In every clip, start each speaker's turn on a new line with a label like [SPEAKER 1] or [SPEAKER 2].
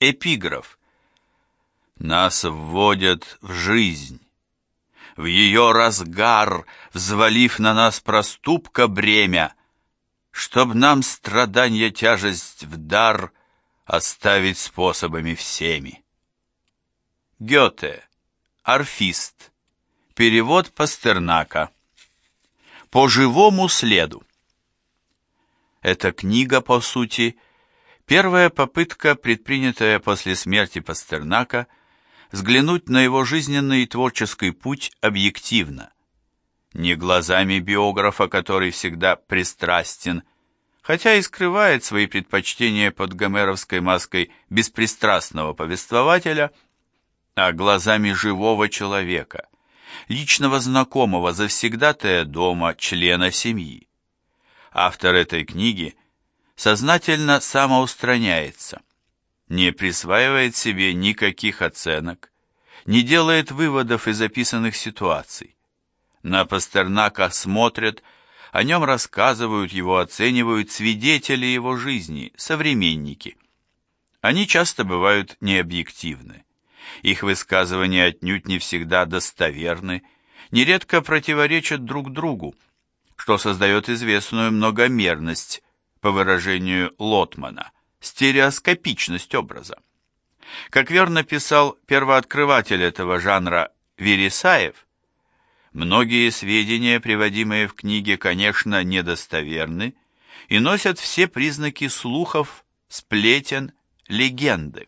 [SPEAKER 1] Эпиграф. Нас вводят в жизнь. В ее разгар, взвалив на нас проступка бремя, Чтоб нам страдания тяжесть в дар Оставить способами всеми. Гёте. Орфист. Перевод Пастернака. По живому следу. Эта книга, по сути, первая попытка, предпринятая после смерти Пастернака, взглянуть на его жизненный и творческий путь объективно. Не глазами биографа, который всегда пристрастен, хотя и скрывает свои предпочтения под гомеровской маской беспристрастного повествователя, а глазами живого человека, личного знакомого завсегдатая дома, члена семьи. Автор этой книги сознательно самоустраняется, не присваивает себе никаких оценок, не делает выводов из описанных ситуаций. На Пастернака смотрят, о нем рассказывают, его оценивают свидетели его жизни, современники. Они часто бывают необъективны. Их высказывания отнюдь не всегда достоверны, нередко противоречат друг другу, что создает известную многомерность, по выражению Лотмана, стереоскопичность образа. Как верно писал первооткрыватель этого жанра Вересаев, многие сведения, приводимые в книге, конечно, недостоверны и носят все признаки слухов, сплетен, легенды.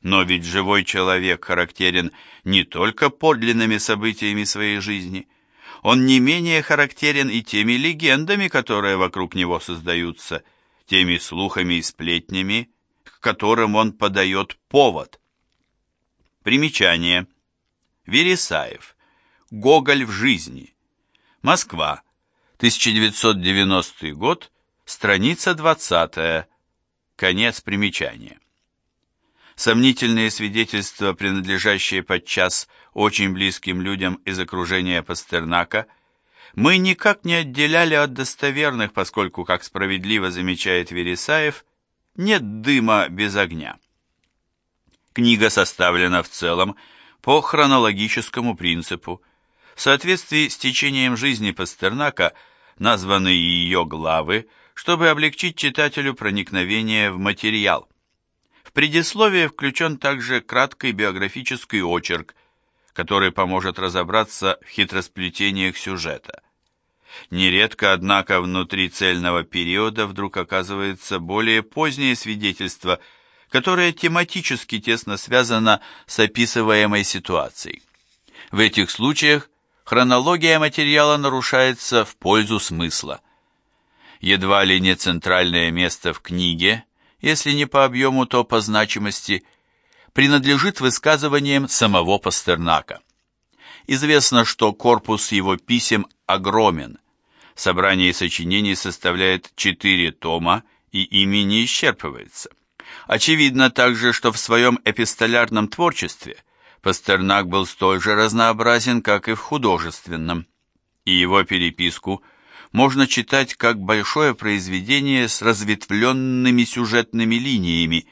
[SPEAKER 1] Но ведь живой человек характерен не только подлинными событиями своей жизни – он не менее характерен и теми легендами, которые вокруг него создаются, теми слухами и сплетнями, к которым он подает повод. Примечание. Вересаев. Гоголь в жизни. Москва. 1990 год. Страница 20. Конец примечания. Сомнительные свидетельства, принадлежащие подчас очень близким людям из окружения Пастернака, мы никак не отделяли от достоверных, поскольку, как справедливо замечает Вересаев, нет дыма без огня. Книга составлена в целом по хронологическому принципу. В соответствии с течением жизни Пастернака названы ее главы, чтобы облегчить читателю проникновение в материал. В предисловие включен также краткий биографический очерк, который поможет разобраться в хитросплетениях сюжета. Нередко, однако, внутри цельного периода вдруг оказывается более позднее свидетельство, которое тематически тесно связано с описываемой ситуацией. В этих случаях хронология материала нарушается в пользу смысла. Едва ли не центральное место в книге если не по объему, то по значимости, принадлежит высказываниям самого Пастернака. Известно, что корпус его писем огромен. Собрание сочинений составляет четыре тома, и ими не исчерпывается. Очевидно также, что в своем эпистолярном творчестве Пастернак был столь же разнообразен, как и в художественном, и его переписку – можно читать как большое произведение с разветвленными сюжетными линиями,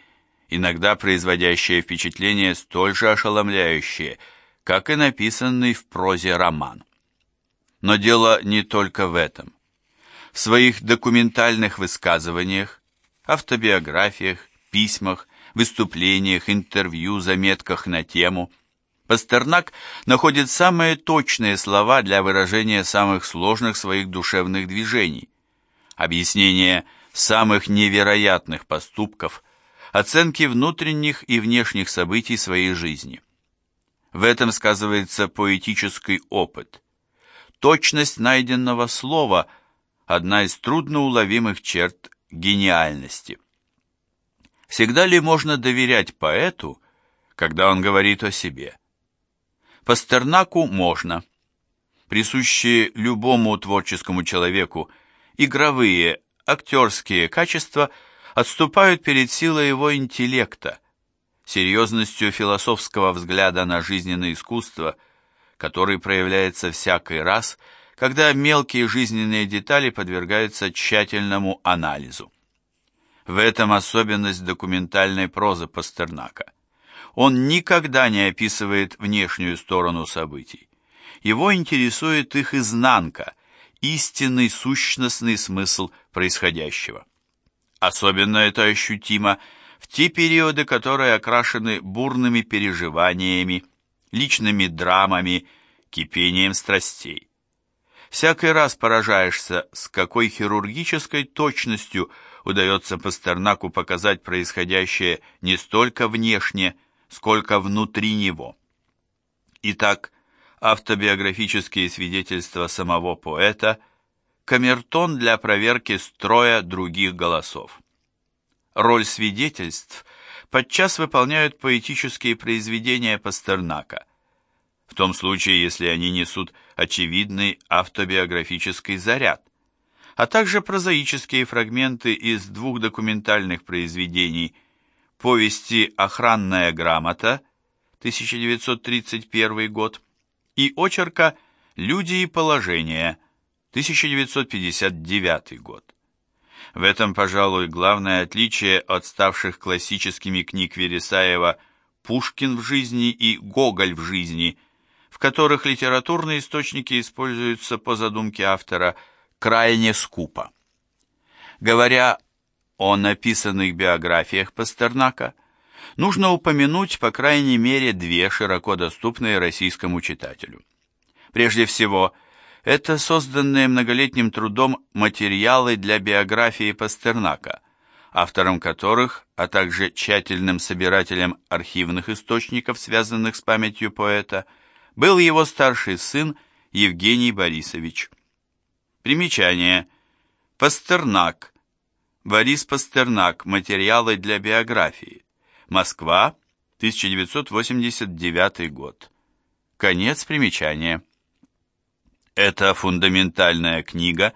[SPEAKER 1] иногда производящее впечатление столь же ошеломляющее, как и написанный в прозе роман. Но дело не только в этом. В своих документальных высказываниях, автобиографиях, письмах, выступлениях, интервью, заметках на тему – Пастернак находит самые точные слова для выражения самых сложных своих душевных движений, объяснение самых невероятных поступков, оценки внутренних и внешних событий своей жизни. В этом сказывается поэтический опыт. Точность найденного слова – одна из трудноуловимых черт гениальности. Всегда ли можно доверять поэту, когда он говорит о себе? Пастернаку можно. Присущие любому творческому человеку игровые, актерские качества отступают перед силой его интеллекта, серьезностью философского взгляда на жизненное искусство, который проявляется всякий раз, когда мелкие жизненные детали подвергаются тщательному анализу. В этом особенность документальной прозы Пастернака. Он никогда не описывает внешнюю сторону событий. Его интересует их изнанка, истинный сущностный смысл происходящего. Особенно это ощутимо в те периоды, которые окрашены бурными переживаниями, личными драмами, кипением страстей. Всякий раз поражаешься, с какой хирургической точностью удается Пастернаку показать происходящее не столько внешне, сколько внутри него. Итак, автобиографические свидетельства самого поэта – камертон для проверки строя других голосов. Роль свидетельств подчас выполняют поэтические произведения Пастернака, в том случае, если они несут очевидный автобиографический заряд, а также прозаические фрагменты из двух документальных произведений повести «Охранная грамота» 1931 год и очерка «Люди и положение» 1959 год. В этом, пожалуй, главное отличие от ставших классическими книг Вересаева «Пушкин в жизни» и «Гоголь в жизни», в которых литературные источники используются по задумке автора крайне скупо. Говоря о написанных биографиях Пастернака, нужно упомянуть по крайней мере две широко доступные российскому читателю. Прежде всего, это созданные многолетним трудом материалы для биографии Пастернака, автором которых, а также тщательным собирателем архивных источников, связанных с памятью поэта, был его старший сын Евгений Борисович. Примечание. Пастернак. Борис Пастернак. Материалы для биографии. Москва, 1989 год. Конец примечания. Это фундаментальная книга,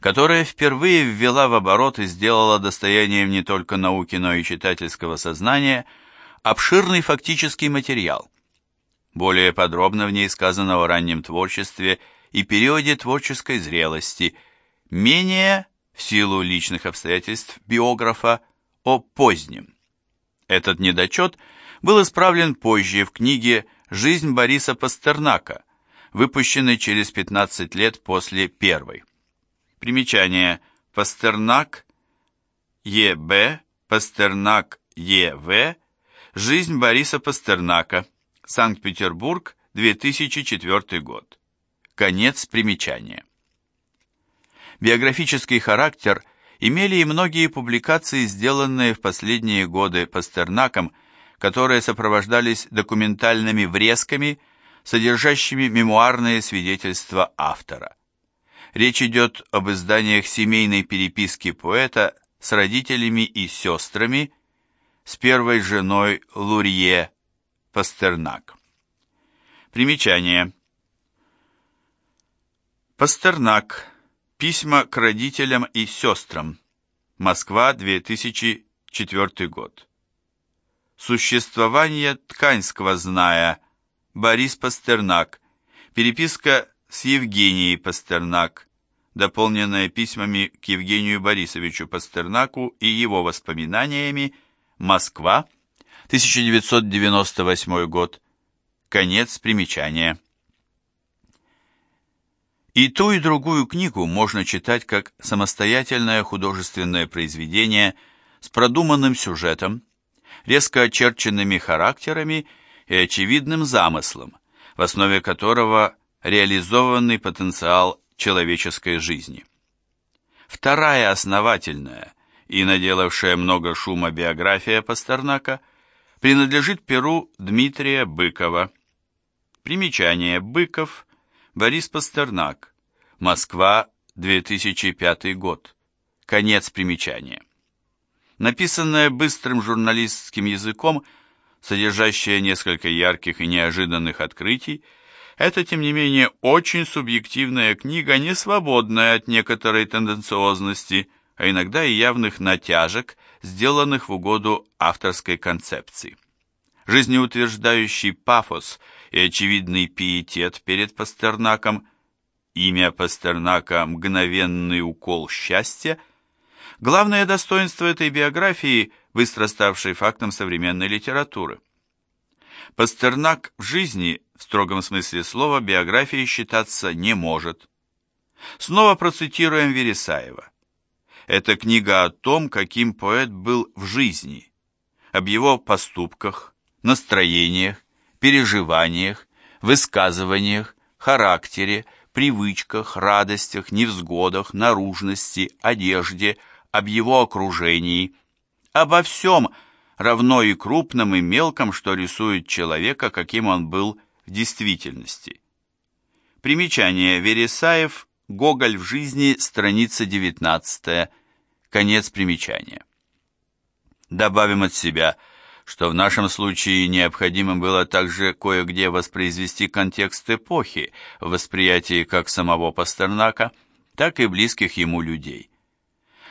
[SPEAKER 1] которая впервые ввела в оборот и сделала достоянием не только науки, но и читательского сознания обширный фактический материал. Более подробно в ней сказано о раннем творчестве и периоде творческой зрелости, менее, в силу личных обстоятельств биографа, о позднем. Этот недочет был исправлен позже в книге «Жизнь Бориса Пастернака», выпущенной через 15 лет после первой. Примечание. Пастернак Е.Б. Пастернак Е.В. Жизнь Бориса Пастернака. Санкт-Петербург, 2004 год. Конец примечания. Биографический характер имели и многие публикации, сделанные в последние годы Пастернаком, которые сопровождались документальными врезками, содержащими мемуарные свидетельства автора. Речь идет об изданиях семейной переписки поэта с родителями и сестрами, с первой женой Лурье Пастернак. Примечание. Пастернак. Письма к родителям и сестрам. Москва, 2004 год. Существование Тканьского зная. Борис Пастернак. Переписка с Евгенией Пастернак, дополненная письмами к Евгению Борисовичу Пастернаку и его воспоминаниями. Москва, 1998 год. Конец примечания. И ту, и другую книгу можно читать как самостоятельное художественное произведение с продуманным сюжетом, резко очерченными характерами и очевидным замыслом, в основе которого реализованный потенциал человеческой жизни. Вторая основательная и наделавшая много шума биография Пастернака принадлежит перу Дмитрия Быкова. Примечание Быков – Борис Пастернак. Москва, 2005 год. Конец примечания. Написанная быстрым журналистским языком, содержащая несколько ярких и неожиданных открытий, это, тем не менее, очень субъективная книга, не свободная от некоторой тенденциозности, а иногда и явных натяжек, сделанных в угоду авторской концепции. Жизнеутверждающий пафос – и очевидный пиетет перед Пастернаком, имя Пастернака «Мгновенный укол счастья», Главное достоинство этой биографии, быстро ставшей фактом современной литературы. Пастернак в жизни, в строгом смысле слова, биографией считаться не может. Снова процитируем Вересаева. Это книга о том, каким поэт был в жизни, об его поступках, настроениях, переживаниях, высказываниях, характере, привычках, радостях, невзгодах, наружности, одежде, об его окружении, обо всем, равно и крупном, и мелком, что рисует человека, каким он был в действительности. Примечание Вересаев, Гоголь в жизни, страница 19, конец примечания. Добавим от себя – что в нашем случае необходимо было также кое-где воспроизвести контекст эпохи в восприятии как самого Пастернака, так и близких ему людей.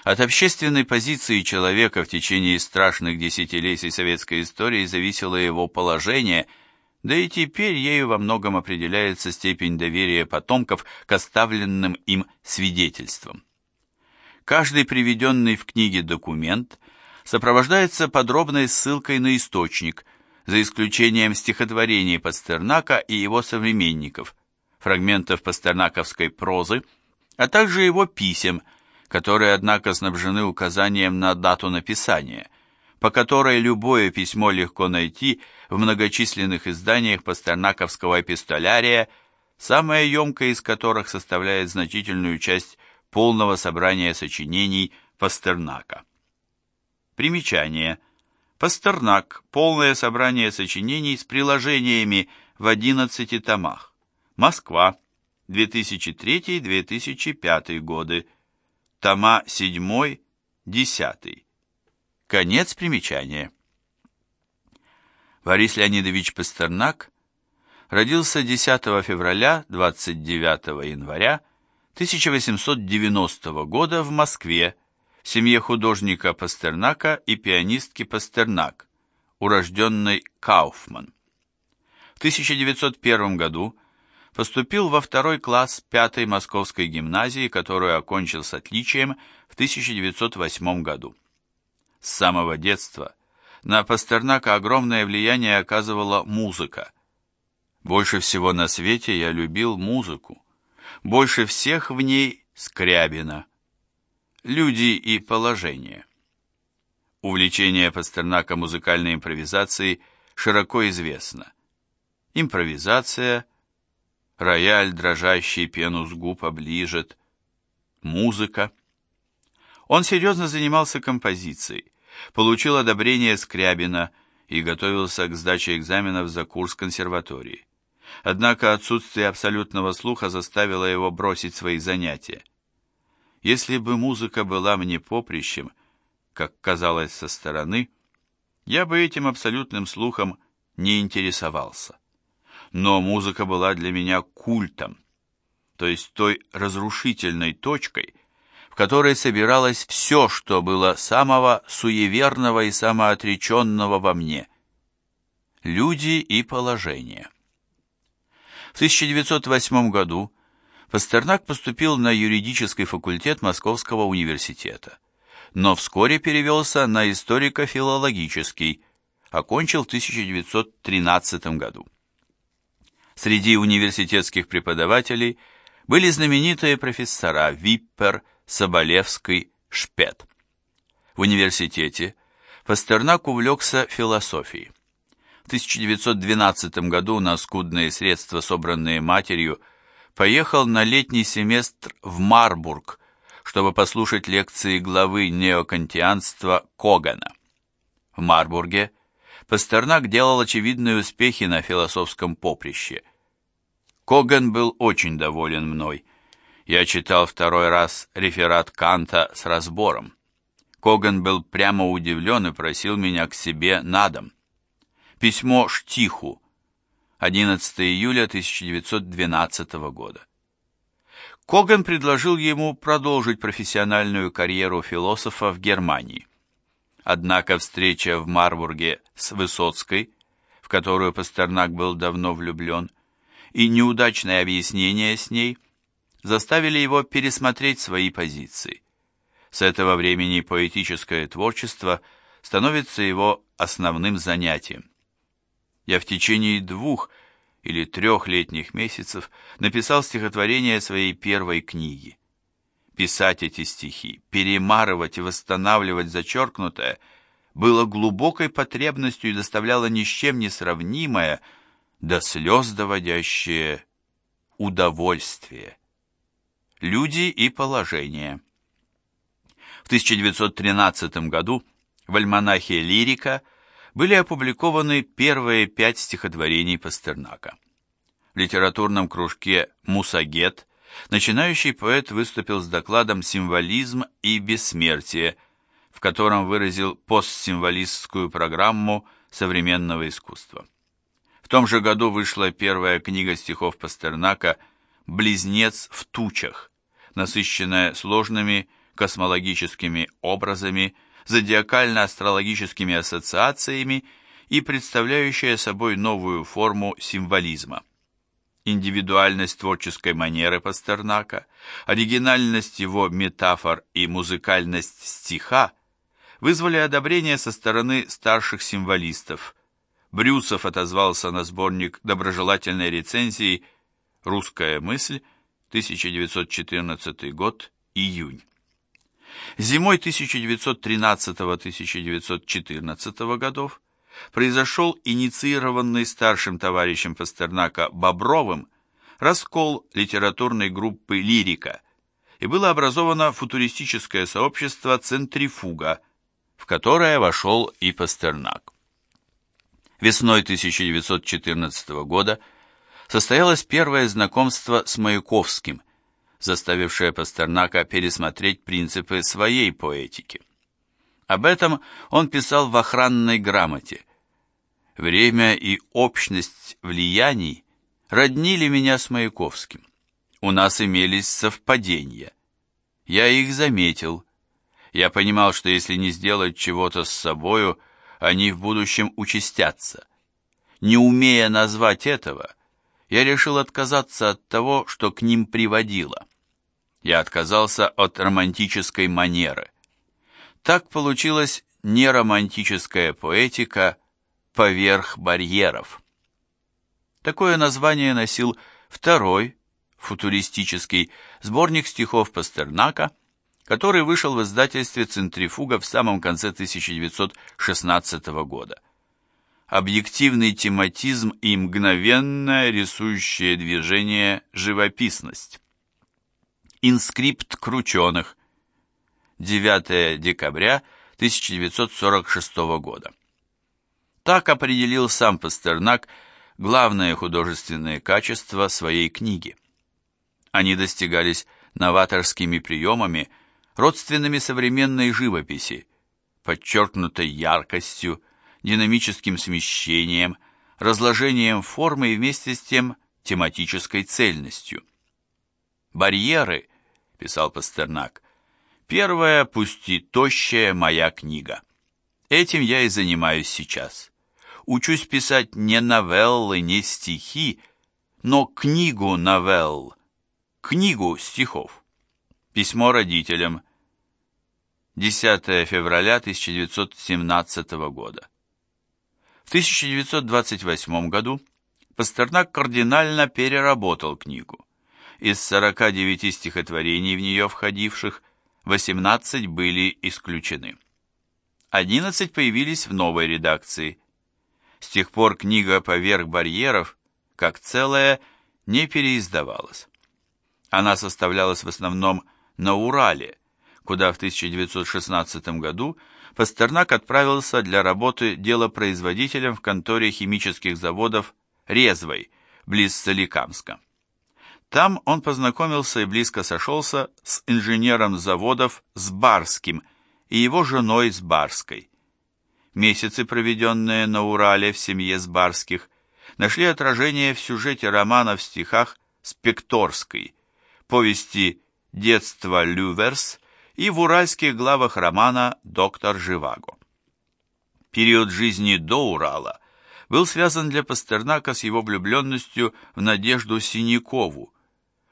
[SPEAKER 1] От общественной позиции человека в течение страшных десятилетий советской истории зависело его положение, да и теперь ею во многом определяется степень доверия потомков к оставленным им свидетельствам. Каждый приведенный в книге документ – сопровождается подробной ссылкой на источник, за исключением стихотворений Пастернака и его современников, фрагментов пастернаковской прозы, а также его писем, которые, однако, снабжены указанием на дату написания, по которой любое письмо легко найти в многочисленных изданиях пастернаковского эпистолярия, самое емкое из которых составляет значительную часть полного собрания сочинений Пастернака. Примечание. Пастернак. Полное собрание сочинений с приложениями в 11 томах. Москва. 2003-2005 годы. Тома 7-10. Конец примечания. Борис Леонидович Пастернак родился 10 февраля 29 января 1890 года в Москве, в семье художника Пастернака и пианистки Пастернак, урожденной Кауфман. В 1901 году поступил во второй класс пятой Московской гимназии, которую окончил с отличием в 1908 году. С самого детства на Пастернака огромное влияние оказывала музыка. Больше всего на свете я любил музыку. Больше всех в ней Скрябина. Люди и положение. Увлечение Пастернака музыкальной импровизацией широко известно. Импровизация, рояль, дрожащий пену с губ оближет, музыка. Он серьезно занимался композицией, получил одобрение Скрябина и готовился к сдаче экзаменов за курс консерватории. Однако отсутствие абсолютного слуха заставило его бросить свои занятия. Если бы музыка была мне поприщем, как казалось со стороны, я бы этим абсолютным слухом не интересовался. Но музыка была для меня культом, то есть той разрушительной точкой, в которой собиралось все, что было самого суеверного и самоотреченного во мне. Люди и положение. В 1908 году Пастернак поступил на юридический факультет Московского университета, но вскоре перевелся на историко-филологический, окончил в 1913 году. Среди университетских преподавателей были знаменитые профессора Виппер, Соболевский, Шпет. В университете Пастернак увлекся философией. В 1912 году на скудные средства, собранные матерью, поехал на летний семестр в Марбург, чтобы послушать лекции главы неокантианства Когана. В Марбурге Пастернак делал очевидные успехи на философском поприще. Коган был очень доволен мной. Я читал второй раз реферат Канта с разбором. Коган был прямо удивлен и просил меня к себе на дом. Письмо Штиху 11 июля 1912 года. Коган предложил ему продолжить профессиональную карьеру философа в Германии. Однако встреча в Марбурге с Высоцкой, в которую Пастернак был давно влюблен, и неудачное объяснение с ней заставили его пересмотреть свои позиции. С этого времени поэтическое творчество становится его основным занятием. Я в течение двух или трех летних месяцев написал стихотворение своей первой книги. Писать эти стихи, перемарывать и восстанавливать зачеркнутое было глубокой потребностью и доставляло ни с чем не сравнимое, до слез доводящее удовольствие. Люди и положение. В 1913 году в альманахе «Лирика» были опубликованы первые пять стихотворений Пастернака. В литературном кружке «Мусагет» начинающий поэт выступил с докладом «Символизм и бессмертие», в котором выразил постсимволистскую программу современного искусства. Том же году вышла первая книга стихов Пастернака «Близнец в тучах», насыщенная сложными космологическими образами, зодиакально-астрологическими ассоциациями и представляющая собой новую форму символизма индивидуальность творческой манеры Пастернака, оригинальность его метафор и музыкальность стиха вызвали одобрение со стороны старших символистов. Брюсов отозвался на сборник доброжелательной рецензии «Русская мысль», 1914 год, июнь. Зимой 1913-1914 годов произошел инициированный старшим товарищем Пастернака Бобровым раскол литературной группы «Лирика», и было образовано футуристическое сообщество «Центрифуга», в которое вошел и Пастернак. Весной 1914 года состоялось первое знакомство с Маяковским, заставившее Пастернака пересмотреть принципы своей поэтики. Об этом он писал в охранной грамоте, Время и общность влияний роднили меня с Маяковским. У нас имелись совпадения. Я их заметил. Я понимал, что если не сделать чего-то с собою, они в будущем участятся. Не умея назвать этого, я решил отказаться от того, что к ним приводило. Я отказался от романтической манеры. Так получилась неромантическая поэтика – поверх барьеров. Такое название носил второй, футуристический, сборник стихов Пастернака, который вышел в издательстве «Центрифуга» в самом конце 1916 года. Объективный тематизм и мгновенное рисующее движение живописность. Инскрипт Крученых. 9 декабря 1946 года. Так определил сам Пастернак главные художественные качества своей книги. Они достигались новаторскими приемами, родственными современной живописи, подчеркнутой яркостью, динамическим смещением, разложением формы и вместе с тем тематической цельностью. «Барьеры», — писал Пастернак, — «первая, пусть и тощая моя книга. Этим я и занимаюсь сейчас учусь писать не новеллы, не стихи, но книгу новелл, книгу стихов. Письмо родителям. 10 февраля 1917 года. В 1928 году Пастернак кардинально переработал книгу. Из 49 стихотворений в нее входивших 18 были исключены. 11 появились в новой редакции – с тех пор книга «Поверх барьеров» как целая не переиздавалась. Она составлялась в основном на Урале, куда в 1916 году Пастернак отправился для работы делопроизводителем в конторе химических заводов Резвой, близ Соликамска. Там он познакомился и близко сошелся с инженером заводов Сбарским и его женой Сбарской. Месяцы, проведенные на Урале в семье Сбарских, нашли отражение в сюжете романа в стихах Спекторской, повести «Детство Люверс» и в уральских главах романа «Доктор Живаго». Период жизни до Урала был связан для Пастернака с его влюбленностью в Надежду Синякову.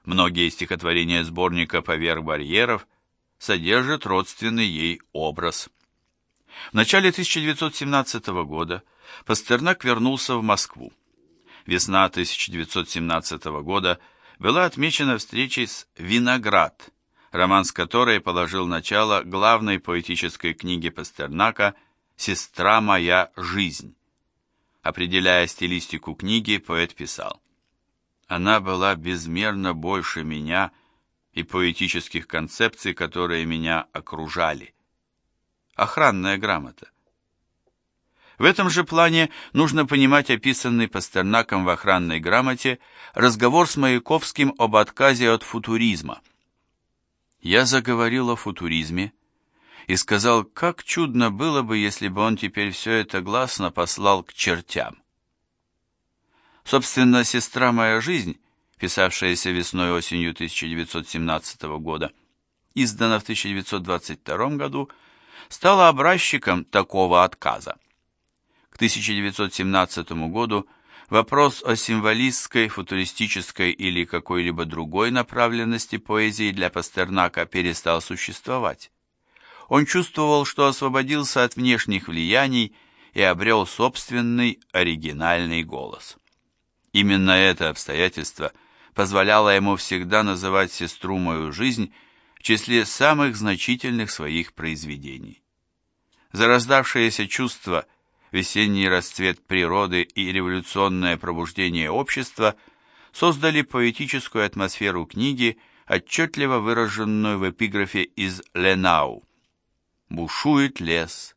[SPEAKER 1] Многие стихотворения сборника «Поверх барьеров» содержит родственный ей образ. В начале 1917 года Пастернак вернулся в Москву. Весна 1917 года была отмечена встречей с «Виноград», роман с которой положил начало главной поэтической книге Пастернака «Сестра моя жизнь». Определяя стилистику книги, поэт писал «Она была безмерно больше меня и поэтических концепций, которые меня окружали. Охранная грамота. В этом же плане нужно понимать описанный Пастернаком в охранной грамоте разговор с Маяковским об отказе от футуризма. Я заговорил о футуризме и сказал, как чудно было бы, если бы он теперь все это гласно послал к чертям. Собственно, «Сестра моя жизнь», писавшаяся весной-осенью 1917 года, издана в 1922 году, стала образчиком такого отказа. К 1917 году вопрос о символистской, футуристической или какой-либо другой направленности поэзии для Пастернака перестал существовать. Он чувствовал, что освободился от внешних влияний и обрел собственный оригинальный голос. Именно это обстоятельство позволяло ему всегда называть сестру мою жизнь в числе самых значительных своих произведений. Зарождавшееся чувство, весенний расцвет природы и революционное пробуждение общества создали поэтическую атмосферу книги, отчетливо выраженную в эпиграфе из Ленау. «Бушует лес,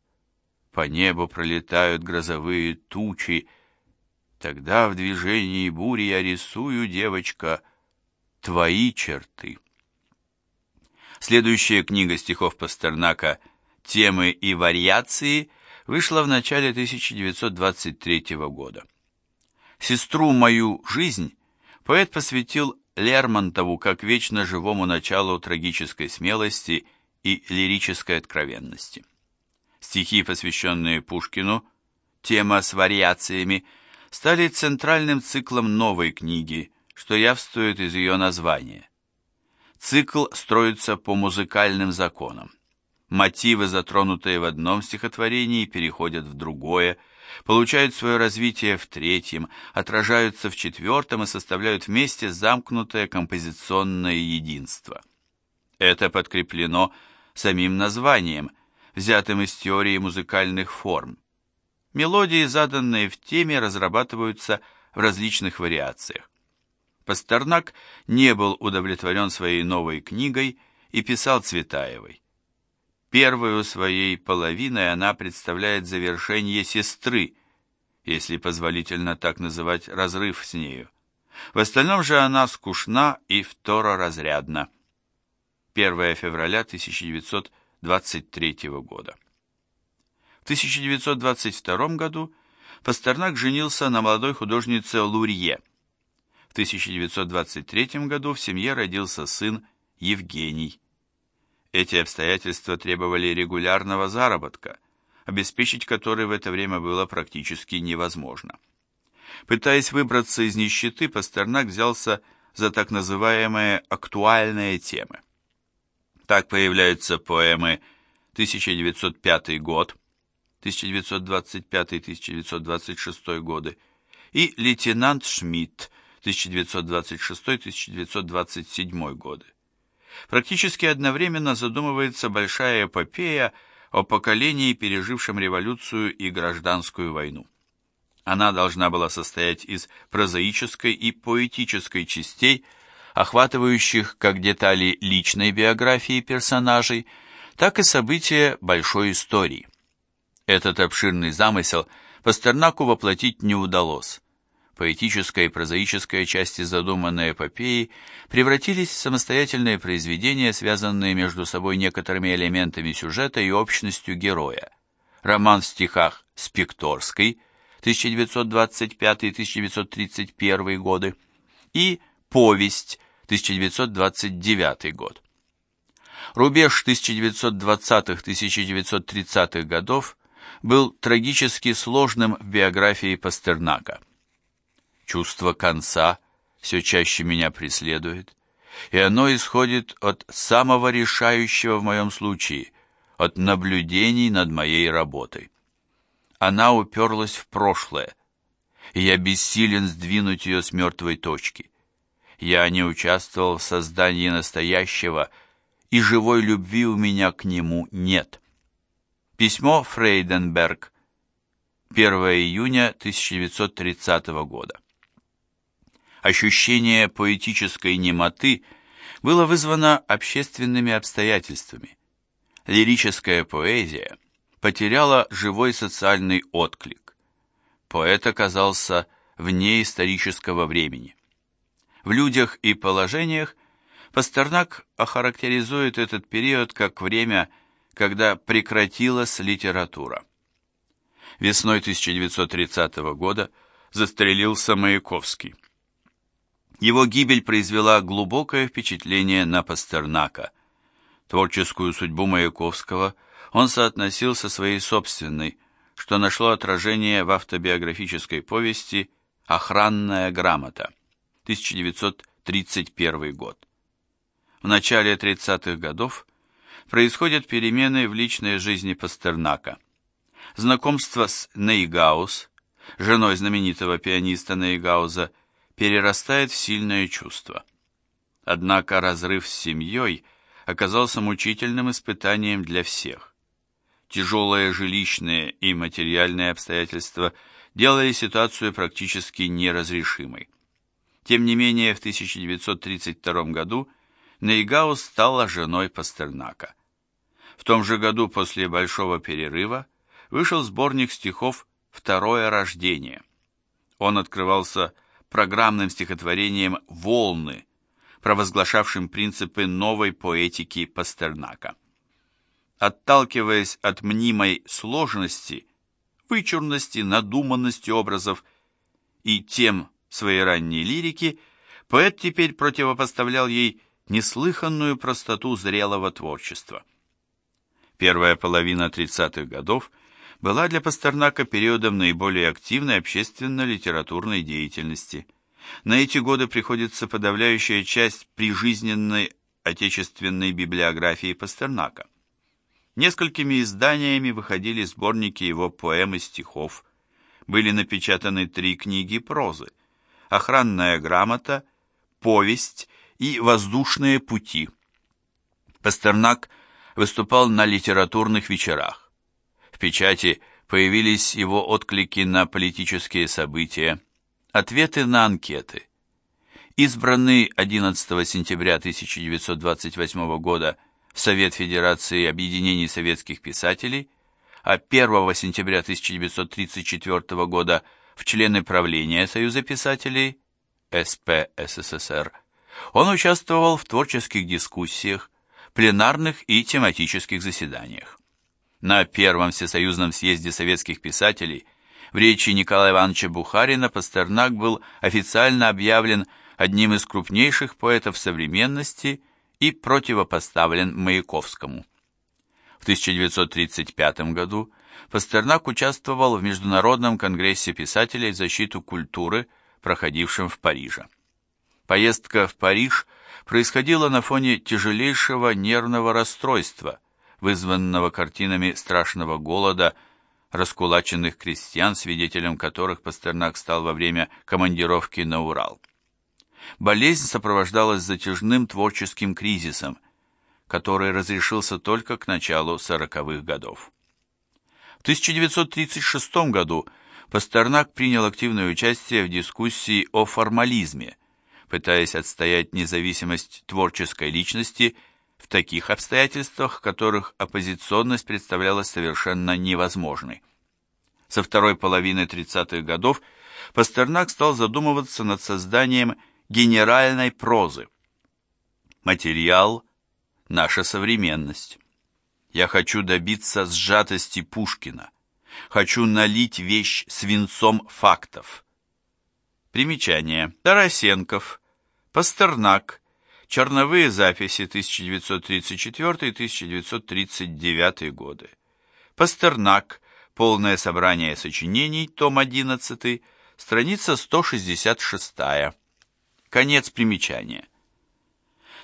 [SPEAKER 1] по небу пролетают грозовые тучи, тогда в движении бури я рисую, девочка, твои черты». Следующая книга стихов Пастернака «Темы и вариации» вышла в начале 1923 года. «Сестру мою жизнь» поэт посвятил Лермонтову как вечно живому началу трагической смелости и лирической откровенности. Стихи, посвященные Пушкину, тема с вариациями, стали центральным циклом новой книги, что явствует из ее названия. Цикл строится по музыкальным законам. Мотивы, затронутые в одном стихотворении, переходят в другое, получают свое развитие в третьем, отражаются в четвертом и составляют вместе замкнутое композиционное единство. Это подкреплено самим названием, взятым из теории музыкальных форм. Мелодии, заданные в теме, разрабатываются в различных вариациях. Пастернак не был удовлетворен своей новой книгой и писал Цветаевой. Первую своей половиной она представляет завершение сестры, если позволительно так называть разрыв с нею. В остальном же она скучна и второразрядна. 1 февраля 1923 года. В 1922 году Пастернак женился на молодой художнице Лурье – в 1923 году в семье родился сын Евгений. Эти обстоятельства требовали регулярного заработка, обеспечить который в это время было практически невозможно. Пытаясь выбраться из нищеты, Пастернак взялся за так называемые актуальные темы. Так появляются поэмы «1905 год», 1925-1926 годы и «Лейтенант Шмидт», 1926-1927 годы. Практически одновременно задумывается большая эпопея о поколении, пережившем революцию и гражданскую войну. Она должна была состоять из прозаической и поэтической частей, охватывающих как детали личной биографии персонажей, так и события большой истории. Этот обширный замысел Пастернаку воплотить не удалось поэтическая и прозаическая части задуманной эпопеи превратились в самостоятельные произведения, связанные между собой некоторыми элементами сюжета и общностью героя. Роман в стихах «Спекторской» 1925-1931 годы и «Повесть» 1929 год. Рубеж 1920-1930-х годов был трагически сложным в биографии Пастернака. Чувство конца все чаще меня преследует, и оно исходит от самого решающего в моем случае, от наблюдений над моей работой. Она уперлась в прошлое, и я бессилен сдвинуть ее с мертвой точки. Я не участвовал в создании настоящего, и живой любви у меня к нему нет. Письмо Фрейденберг. 1 июня 1930 года. Ощущение поэтической немоты было вызвано общественными обстоятельствами. Лирическая поэзия потеряла живой социальный отклик. Поэт оказался вне исторического времени. В людях и положениях Пастернак охарактеризует этот период как время, когда прекратилась литература. Весной 1930 года застрелился Маяковский. Его гибель произвела глубокое впечатление на Пастернака. Творческую судьбу Маяковского он соотносил со своей собственной, что нашло отражение в автобиографической повести «Охранная грамота» 1931 год. В начале 30-х годов происходят перемены в личной жизни Пастернака. Знакомство с Нейгаус, женой знаменитого пианиста Нейгауза, перерастает в сильное чувство. Однако разрыв с семьей оказался мучительным испытанием для всех. Тяжелые жилищные и материальные обстоятельства делали ситуацию практически неразрешимой. Тем не менее, в 1932 году Нейгаус стала женой Пастернака. В том же году после большого перерыва вышел сборник стихов «Второе рождение». Он открывался программным стихотворением «Волны», провозглашавшим принципы новой поэтики Пастернака. Отталкиваясь от мнимой сложности, вычурности, надуманности образов и тем своей ранней лирики, поэт теперь противопоставлял ей неслыханную простоту зрелого творчества. Первая половина 30-х годов была для Пастернака периодом наиболее активной общественно-литературной деятельности. На эти годы приходится подавляющая часть прижизненной отечественной библиографии Пастернака. Несколькими изданиями выходили сборники его поэм и стихов. Были напечатаны три книги прозы «Охранная грамота», «Повесть» и «Воздушные пути». Пастернак выступал на литературных вечерах печати появились его отклики на политические события, ответы на анкеты. Избранный 11 сентября 1928 года в Совет Федерации Объединений Советских Писателей, а 1 сентября 1934 года в члены правления Союза писателей СП СССР, он участвовал в творческих дискуссиях, пленарных и тематических заседаниях. На Первом Всесоюзном съезде советских писателей в речи Николая Ивановича Бухарина Пастернак был официально объявлен одним из крупнейших поэтов современности и противопоставлен Маяковскому. В 1935 году Пастернак участвовал в Международном конгрессе писателей в защиту культуры, проходившем в Париже. Поездка в Париж происходила на фоне тяжелейшего нервного расстройства – вызванного картинами страшного голода, раскулаченных крестьян, свидетелем которых Пастернак стал во время командировки на Урал. Болезнь сопровождалась затяжным творческим кризисом, который разрешился только к началу сороковых годов. В 1936 году Пастернак принял активное участие в дискуссии о формализме, пытаясь отстоять независимость творческой личности – в таких обстоятельствах, в которых оппозиционность представлялась совершенно невозможной. Со второй половины 30-х годов Пастернак стал задумываться над созданием генеральной прозы. Материал – наша современность. Я хочу добиться сжатости Пушкина. Хочу налить вещь свинцом фактов. Примечание. Тарасенков, Пастернак, Черновые записи 1934-1939 годы. Пастернак. Полное собрание сочинений. Том 11. Страница 166. Конец примечания.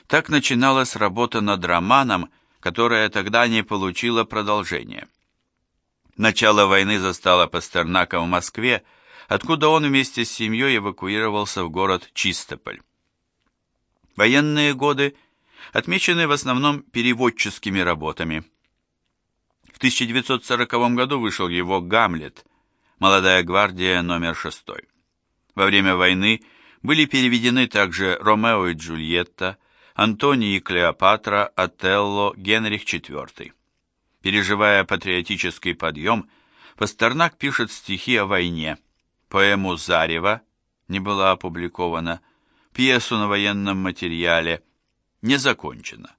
[SPEAKER 1] Так начиналась работа над романом, которая тогда не получила продолжения. Начало войны застало Пастернака в Москве, откуда он вместе с семьей эвакуировался в город Чистополь. Военные годы отмечены в основном переводческими работами. В 1940 году вышел его «Гамлет», «Молодая гвардия» номер 6. Во время войны были переведены также «Ромео и Джульетта», «Антоний и Клеопатра», «Отелло», «Генрих IV». Переживая патриотический подъем, Пастернак пишет стихи о войне, поэму «Зарево» не была опубликована, пьесу на военном материале, не закончена.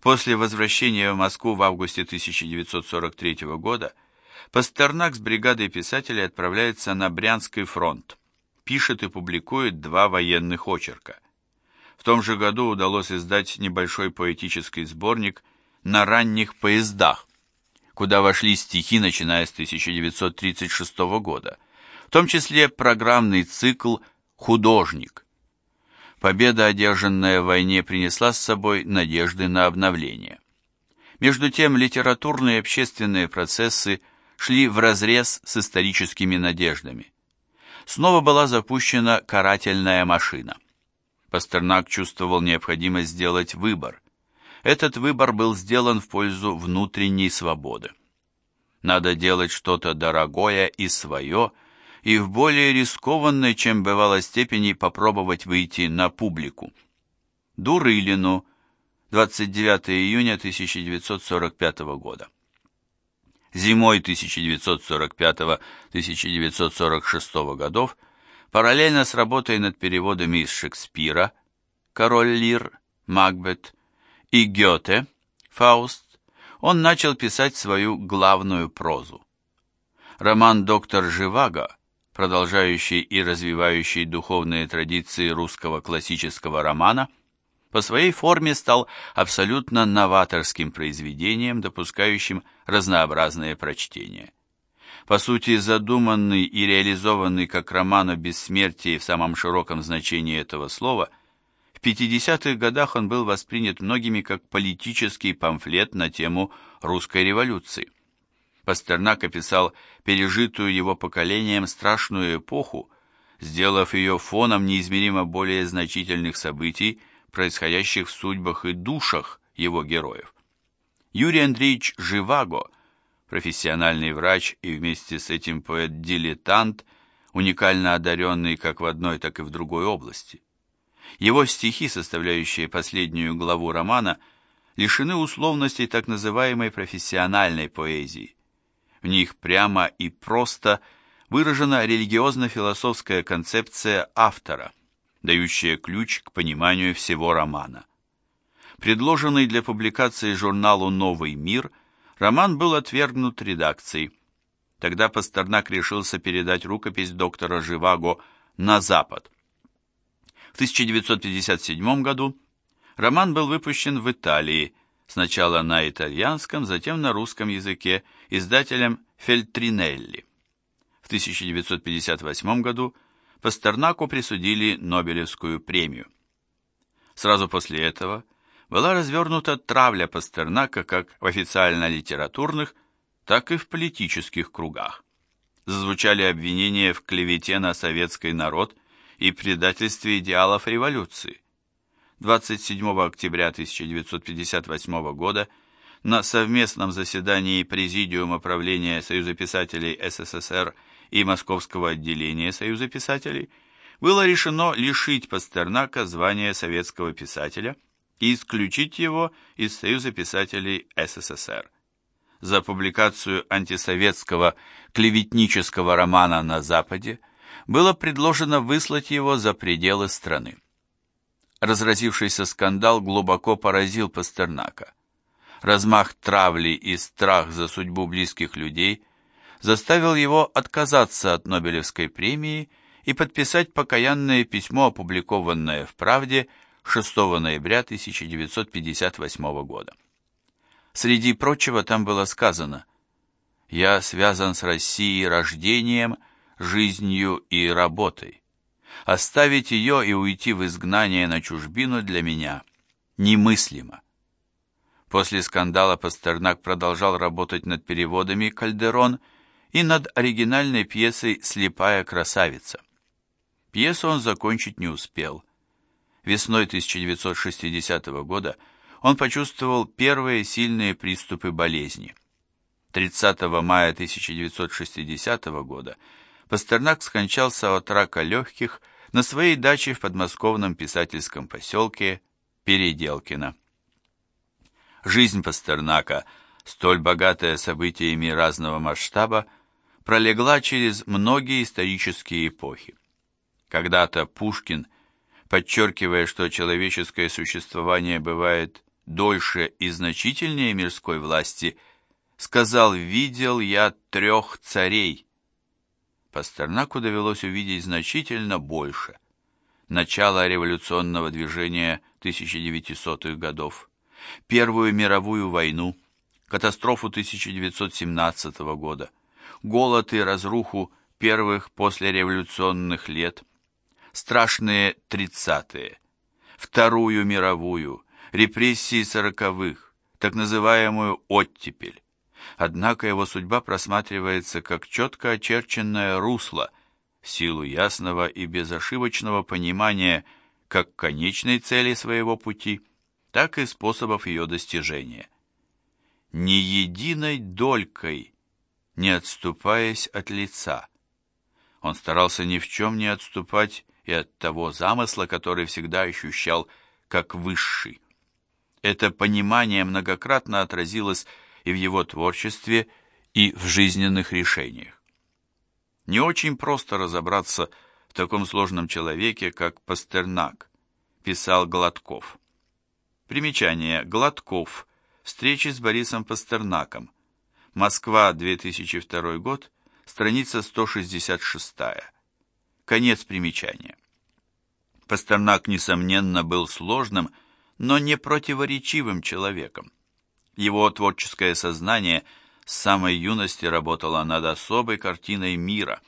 [SPEAKER 1] После возвращения в Москву в августе 1943 года Пастернак с бригадой писателей отправляется на Брянский фронт, пишет и публикует два военных очерка. В том же году удалось издать небольшой поэтический сборник «На ранних поездах», куда вошли стихи, начиная с 1936 года, в том числе программный цикл «Художник». Победа, одержанная в войне, принесла с собой надежды на обновление. Между тем, литературные и общественные процессы шли вразрез с историческими надеждами. Снова была запущена карательная машина. Пастернак чувствовал необходимость сделать выбор. Этот выбор был сделан в пользу внутренней свободы. Надо делать что-то дорогое и свое – и в более рискованной, чем бывало степени, попробовать выйти на публику. Дурылину, 29 июня 1945 года. Зимой 1945-1946 годов, параллельно с работой над переводами из Шекспира «Король Лир», «Макбет» и Гёте «Фауст», он начал писать свою главную прозу. Роман «Доктор Живаго» продолжающий и развивающий духовные традиции русского классического романа, по своей форме стал абсолютно новаторским произведением, допускающим разнообразные прочтения. По сути, задуманный и реализованный как роман о бессмертии в самом широком значении этого слова, в 50-х годах он был воспринят многими как политический памфлет на тему русской революции. Пастернак описал пережитую его поколением страшную эпоху, сделав ее фоном неизмеримо более значительных событий, происходящих в судьбах и душах его героев. Юрий Андреевич Живаго, профессиональный врач и вместе с этим поэт-дилетант, уникально одаренный как в одной, так и в другой области. Его стихи, составляющие последнюю главу романа, лишены условностей так называемой профессиональной поэзии. В них прямо и просто выражена религиозно-философская концепция автора, дающая ключ к пониманию всего романа. Предложенный для публикации журналу «Новый мир», роман был отвергнут редакцией. Тогда Пастернак решился передать рукопись доктора Живаго на Запад. В 1957 году роман был выпущен в Италии, сначала на итальянском, затем на русском языке, издателем Фельтринелли. В 1958 году Пастернаку присудили Нобелевскую премию. Сразу после этого была развернута травля Пастернака как в официально-литературных, так и в политических кругах. Зазвучали обвинения в клевете на советский народ и предательстве идеалов революции. 27 октября 1958 года на совместном заседании Президиума правления Союза писателей СССР и Московского отделения Союза писателей было решено лишить Пастернака звания советского писателя и исключить его из Союза писателей СССР. За публикацию антисоветского клеветнического романа на Западе было предложено выслать его за пределы страны. Разразившийся скандал глубоко поразил Пастернака. Размах травли и страх за судьбу близких людей заставил его отказаться от Нобелевской премии и подписать покаянное письмо, опубликованное в «Правде» 6 ноября 1958 года. Среди прочего там было сказано «Я связан с Россией рождением, жизнью и работой. Оставить ее и уйти в изгнание на чужбину для меня немыслимо. После скандала Пастернак продолжал работать над переводами «Кальдерон» и над оригинальной пьесой «Слепая красавица». Пьесу он закончить не успел. Весной 1960 года он почувствовал первые сильные приступы болезни. 30 мая 1960 года Пастернак скончался от рака легких на своей даче в подмосковном писательском поселке Переделкино. Жизнь Пастернака, столь богатая событиями разного масштаба, пролегла через многие исторические эпохи. Когда-то Пушкин, подчеркивая, что человеческое существование бывает дольше и значительнее мирской власти, сказал «Видел я трех царей». Пастернаку довелось увидеть значительно больше. Начало революционного движения 1900-х годов, Первую мировую войну, катастрофу 1917 года, голод и разруху первых послереволюционных лет, страшные 30-е, Вторую мировую, репрессии сороковых, так называемую оттепель. Однако его судьба просматривается как четко очерченное русло, в силу ясного и безошибочного понимания как конечной цели своего пути – так и способов ее достижения. Ни единой долькой, не отступаясь от лица. Он старался ни в чем не отступать и от того замысла, который всегда ощущал как высший. Это понимание многократно отразилось и в его творчестве, и в жизненных решениях. Не очень просто разобраться в таком сложном человеке, как Пастернак, писал Гладков. Примечание. Гладков. Встречи с Борисом Пастернаком. Москва, 2002 год. Страница 166. Конец примечания. Пастернак, несомненно, был сложным, но не противоречивым человеком. Его творческое сознание с самой юности работало над особой картиной мира,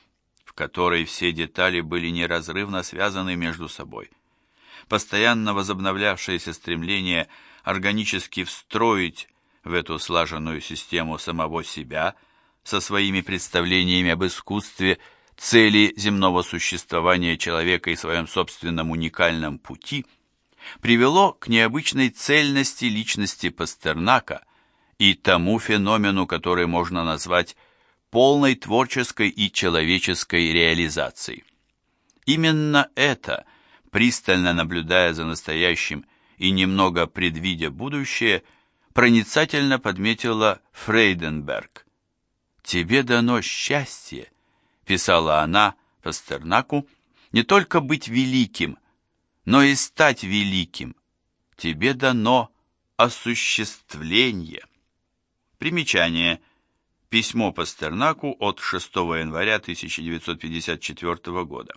[SPEAKER 1] в которой все детали были неразрывно связаны между собой – постоянно возобновлявшееся стремление органически встроить в эту слаженную систему самого себя со своими представлениями об искусстве цели земного существования человека и своем собственном уникальном пути, привело к необычной цельности личности Пастернака и тому феномену, который можно назвать полной творческой и человеческой реализацией. Именно это – пристально наблюдая за настоящим и немного предвидя будущее, проницательно подметила Фрейденберг. «Тебе дано счастье», — писала она Пастернаку, «не только быть великим, но и стать великим. Тебе дано осуществление». Примечание. Письмо Пастернаку от 6 января 1954 года.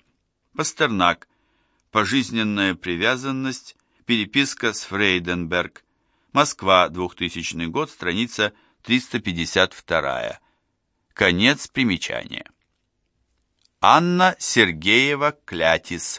[SPEAKER 1] Пастернак Пожизненная привязанность. Переписка с Фрейденберг. Москва, 2000 год, страница 352. Конец примечания. Анна Сергеева Клятис